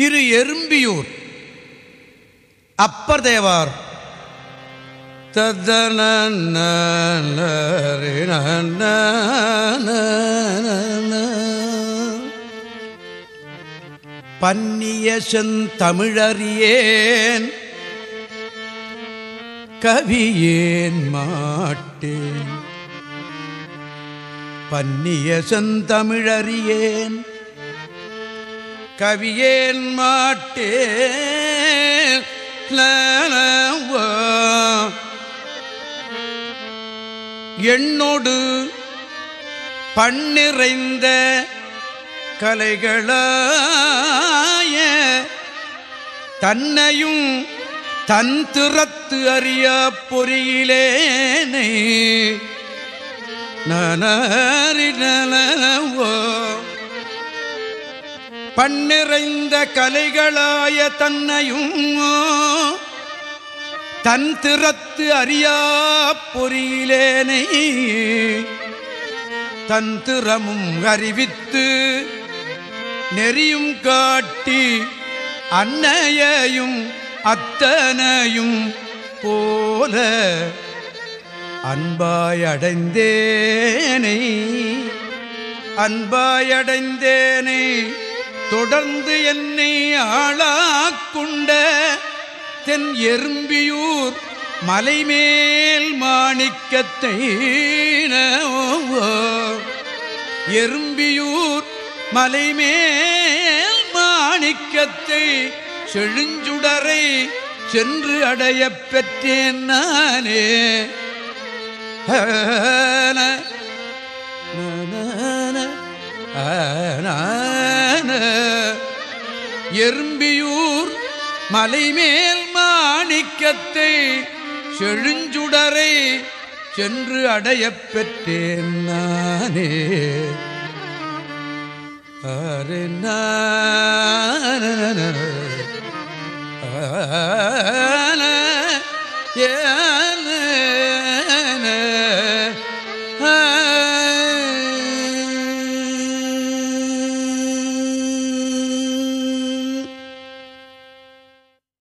திரு எறும்பியூர். அப்பர் தேவார். தத்தன பன்னிய செந்தமிழறியேன் கவியேன் மாட்டேன். பன்னிய செந்தமிழறியேன் கவியேன் மாட்டே லலவா. எண்ணொடு பண்ணிறைந்த கலைகளாய தன்னையும் தன் திறத்து அறிய பொறியிலேனை நனரினலவோ பண்ணிறைந்த கலைகளாய தன்னையும் தன் திறத்து அறியா பொறியிலேனை தன் திறமும் அறிவித்து நெறியும் காட்டி அன்னையையும் அத்தனையும் போல அன்பாயடைந்தேனை அன்பாயடைந்தேனை தொடர்ந்து என்னை ஆளாக்குண்ட தென் எறும்பியூர் மலைமேல் மாணிக்கத்தை எறும்பியூர் மலைமேல் மாணிக்கத்தை செழுஞ்சுடரை சென்று அடைய பெற்றேன் நானே ஆன, நனன, ஆனான. எறும்பியூர் மலைமேல் மாணிக்கத்தை செழுஞ்சுடரை சென்று அடையப் பெற்றேன் நானே. அரே நான